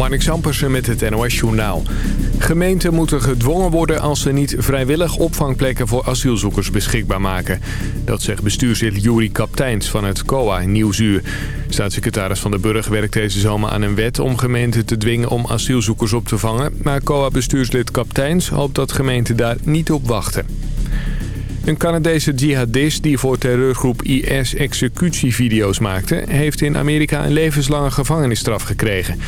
Marnik Zampersen met het NOS Journaal. Gemeenten moeten gedwongen worden als ze niet vrijwillig opvangplekken voor asielzoekers beschikbaar maken. Dat zegt bestuurslid Juri Kapteins van het COA Nieuwsuur. Staatssecretaris Van der Burg werkt deze zomer aan een wet om gemeenten te dwingen om asielzoekers op te vangen. Maar COA-bestuurslid Kapteins hoopt dat gemeenten daar niet op wachten. Een Canadese jihadist die voor terreurgroep IS executievideo's maakte... heeft in Amerika een levenslange gevangenisstraf gekregen.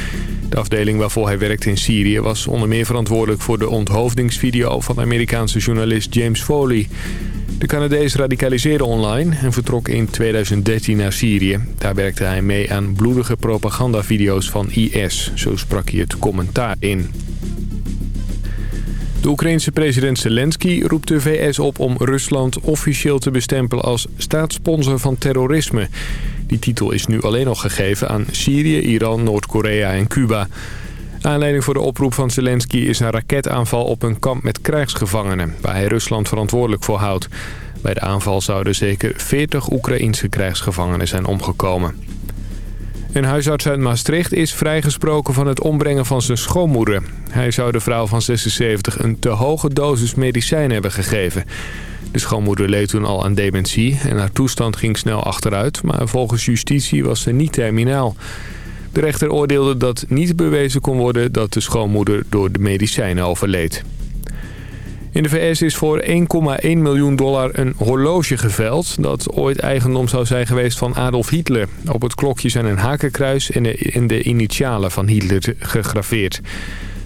De afdeling waarvoor hij werkte in Syrië was onder meer verantwoordelijk... voor de onthoofdingsvideo van Amerikaanse journalist James Foley. De Canadees radicaliseerde online en vertrok in 2013 naar Syrië. Daar werkte hij mee aan bloedige propagandavideo's van IS. Zo sprak hij het commentaar in. De Oekraïense president Zelensky roept de VS op om Rusland officieel te bestempelen als staatssponsor van terrorisme. Die titel is nu alleen nog gegeven aan Syrië, Iran, Noord-Korea en Cuba. Aanleiding voor de oproep van Zelensky is een raketaanval op een kamp met krijgsgevangenen... waar hij Rusland verantwoordelijk voor houdt. Bij de aanval zouden zeker 40 Oekraïense krijgsgevangenen zijn omgekomen. Een huisarts uit Maastricht is vrijgesproken van het ombrengen van zijn schoonmoeder. Hij zou de vrouw van 76 een te hoge dosis medicijn hebben gegeven. De schoonmoeder leed toen al aan dementie en haar toestand ging snel achteruit... maar volgens justitie was ze niet terminaal. De rechter oordeelde dat niet bewezen kon worden dat de schoonmoeder door de medicijnen overleed. In de VS is voor 1,1 miljoen dollar een horloge geveld... dat ooit eigendom zou zijn geweest van Adolf Hitler. Op het klokje zijn een hakenkruis en de, de initialen van Hitler gegraveerd.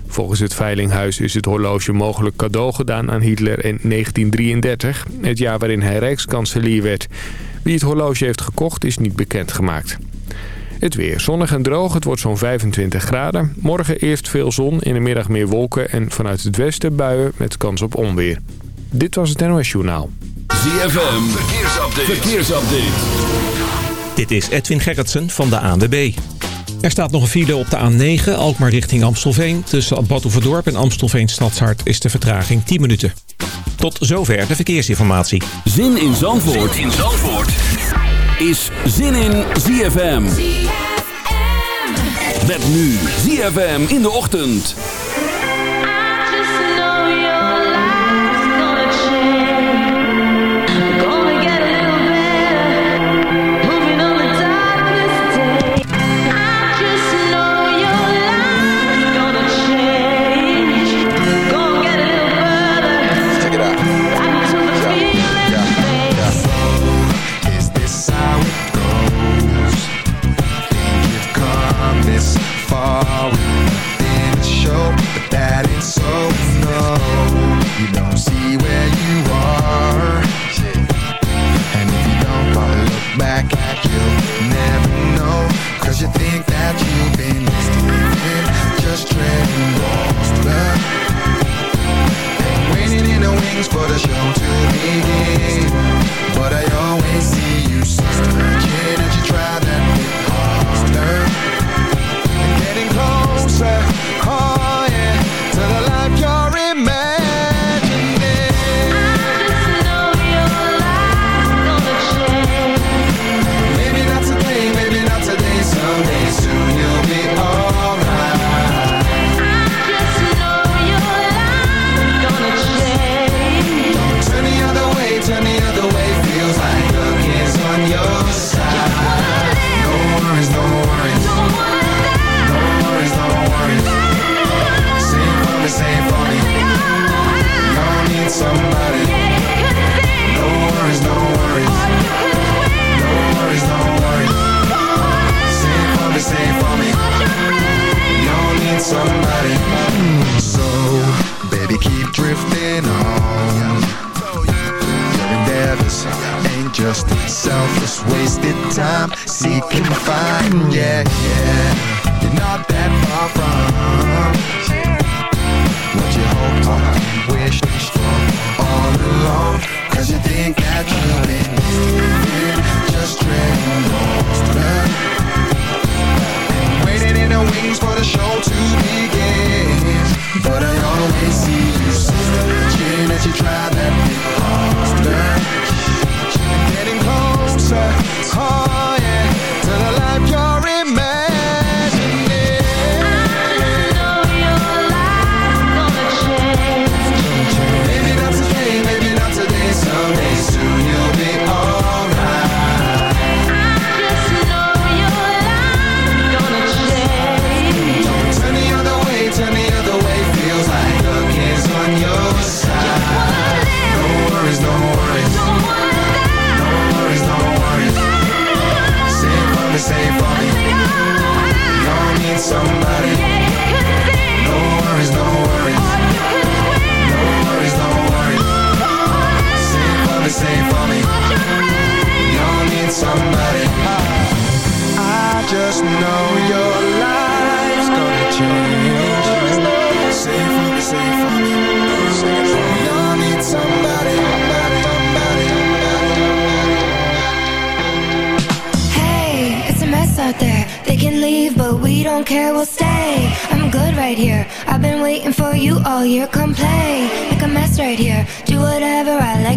Volgens het Veilinghuis is het horloge mogelijk cadeau gedaan aan Hitler in 1933... het jaar waarin hij rijkskanselier werd. Wie het horloge heeft gekocht is niet bekendgemaakt. Het weer zonnig en droog. Het wordt zo'n 25 graden. Morgen eerst veel zon, in de middag meer wolken... en vanuit het westen buien met kans op onweer. Dit was het NOS Journaal. ZFM, verkeersupdate. verkeersupdate. Dit is Edwin Gerritsen van de ANWB. Er staat nog een file op de A9, Alkmaar richting Amstelveen. Tussen Badhoevedorp en Amstelveen Stadshart is de vertraging 10 minuten. Tot zover de verkeersinformatie. Zin in Zandvoort, zin in Zandvoort is zin in ZFM. Met nu ZFM in de ochtend. Just put a show to But I always care, we'll stay. I'm good right here. I've been waiting for you all year. Come play, make a mess right here. Do whatever I like,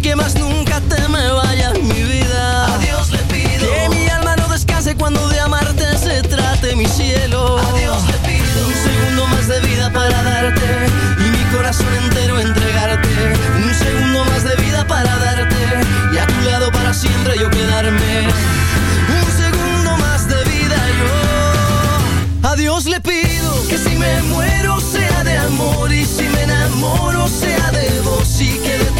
y que más nunca te me vayas mi vida. A Dios le pido que mi alma no descanse cuando de amarte se trate mi cielo. A Dios le pido un segundo más de vida para darte y mi corazón entero entregarte. Un segundo más de vida para darte y a tu lado para siempre yo quedarme. Un segundo más de vida yo. A Dios le pido que si me muero sea de amor y si me enamoro sea de vos y que de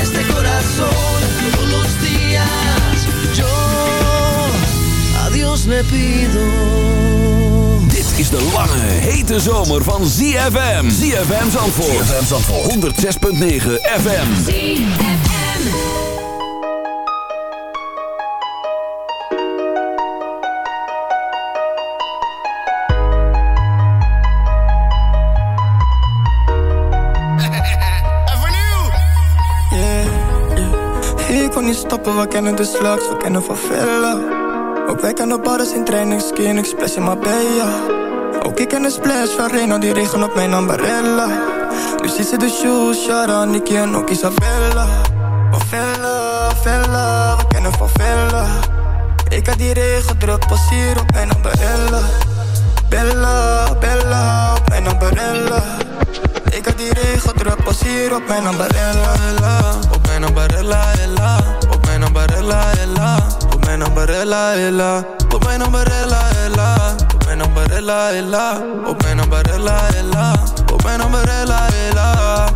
este corazón. Todos los días yo a Dios le pido. Dit is de lange, hete zomer van ZFM. ZFM Zandvoort. ZFM Zandvoort. 106.9 FM. Yeah, stoppen, we kennen de slags, we kennen van Villa. Ook wij kennen barres in training, skin, ik splash in Marbella. Ook ik ken de splash van Reno, die regen op mijn ambarella. Nu ziet ze de shoes, Shara, Nicky en ook Isabella. Van Villa, Villa, we kennen van Villa. Ik had die regen druk, pas hier op mijn ambarella. Bella, Bella, op mijn ambarella. Ik had die regen druk, pas hier op mijn ambarella. Ella, op mijn ambarella, ella. Ambarella, ella. Op mijn ambarella, ella. Op mijn ambarella, ella. Op mijn ambarella, ella. Op mijn ambarella, ella. Ella.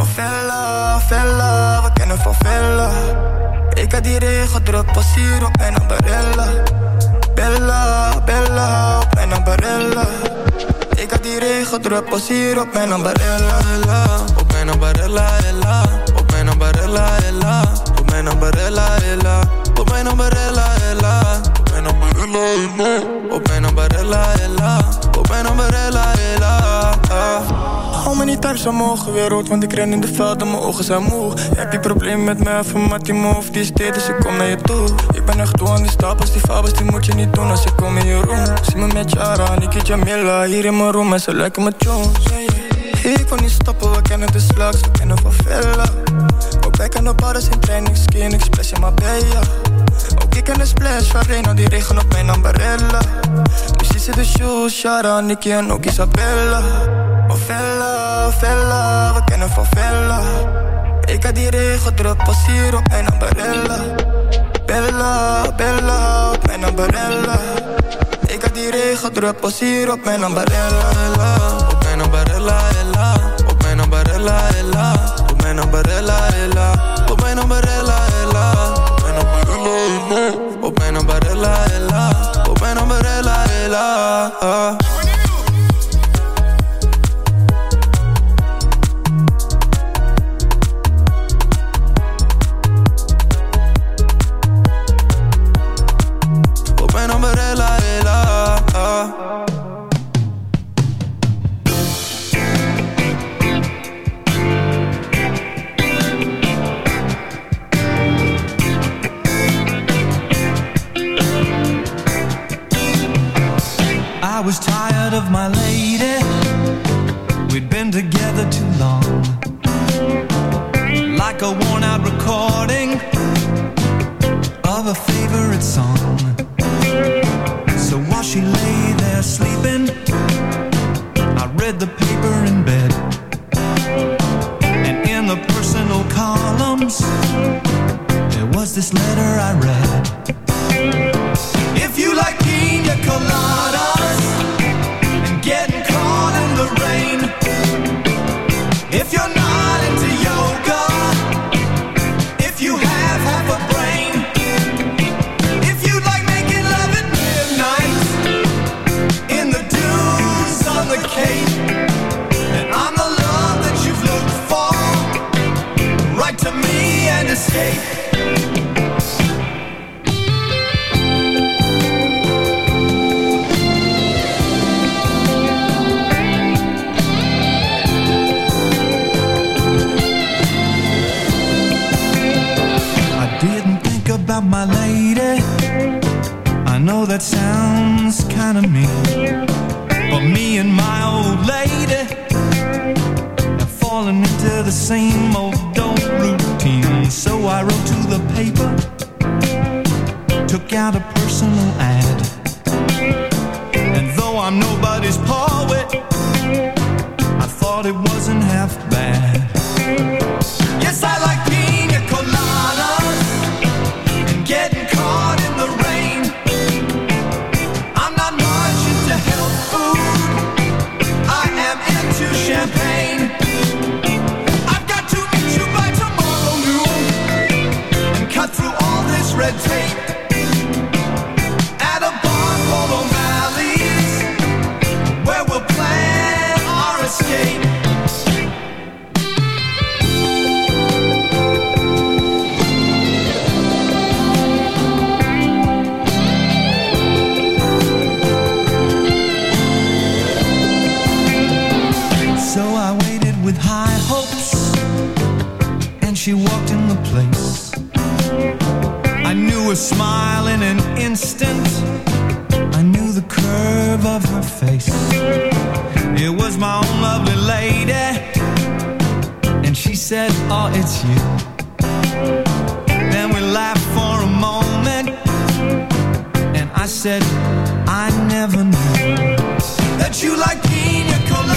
Van Vella, Vella, we kennen van Vella. Ik had die regen druk, pas op mijn ambarella. Bella, Bella, op mijn ambarella. Ik had die regen druk, pas hier op mijn ambarella. Ella, op mijn ambarella, ella. Op mijn ambarella, ella. Op mijn ambarella, ella. Op mijn ambarella, ella. Op mijn ambarella, ella. Op mijn ambarella, ella. Op mijn ambarella, ella. times omhoog, weer rood, want ik ren in de velden, mijn ogen zijn moe. Heb je problemen met mij, van Mattie Move, die is dus ik kom naar je toe. Ik ben echt toe aan die stapels, die fabels, die moet je niet doen als ik kom in je room. Zie me met Jara, Niki Jamila, hier in mijn room en ze lijken me Jones. Ik kon niet stoppen, we kennen de slugs, we kennen van Villa. Wij kennen alles in training, skin, ik splash in Marbella. Ook ik ken de splash van Reno, die regen op mijn ambarella. Nu ziet ze de shoes, Shara, Nicky en ook Isabella. Oh Villa, we kennen van Villa. Ik had die regen druk, pas hier op mijn ambarella. Bella, Bella, op mijn ambarella. Ik had die regen druk, pas hier op mijn ambarella. Op mijn ambarella, ella. Op mijn ambarella, ella. Mijn ambarella, ella. Op mijn ambarella, ella. Op mijn ambarella, ella. Op mijn ambarella, ella. lady. And she said, oh, it's you. Then we laughed for a moment. And I said, I never knew That you like pina colada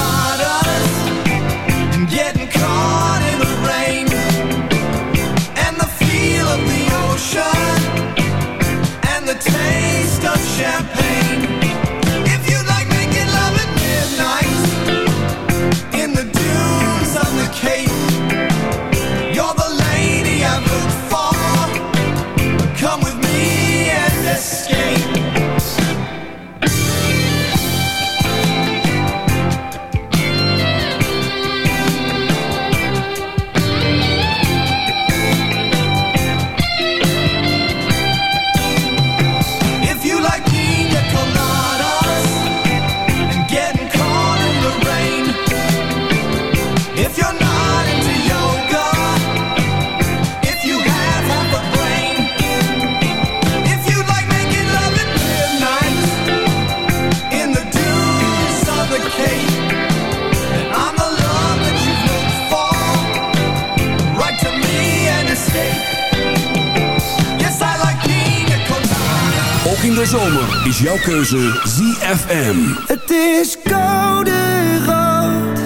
De zomer is jouw keuze ZFM. Het is koude rood,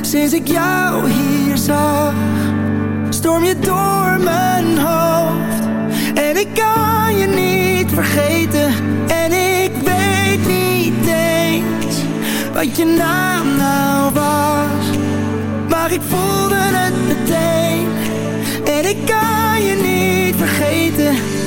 sinds ik jou hier zag. Storm je door mijn hoofd, en ik kan je niet vergeten. En ik weet niet eens, wat je naam nou was. Maar ik voelde het meteen, en ik kan je niet vergeten.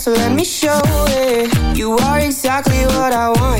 so let me show it You are exactly what I want.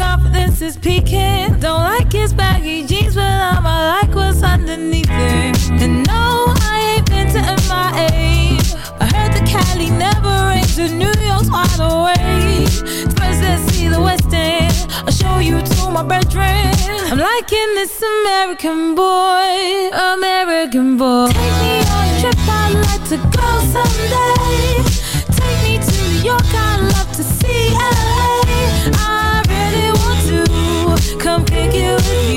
confidence is peaking. Don't like his baggy jeans, but I'ma like what's underneath it. And no, I ain't been to MIA. I heard the Cali never rains, and New York's wide awake. First, let's see the West End. I'll show you to my bedroom. I'm liking this American boy, American boy. Take me on a trip, I'd like to go someday. Take me to New York, I'd love to see LA.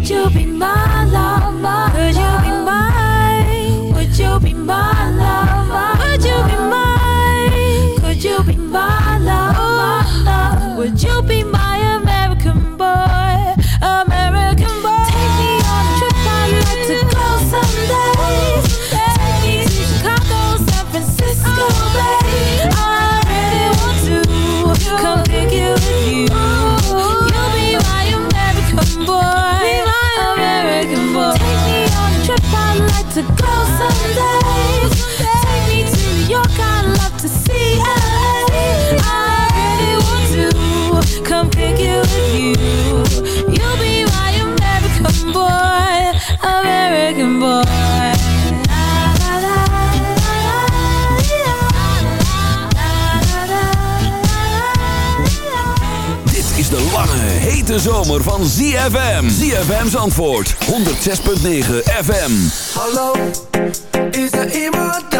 Would you be my lover? Could you be mine? Would you be my lover? Would you be mine? Could you be my lover? Would you De zomer van ZFM. ZFM's antwoord 106.9 FM. Hallo, is er iemand?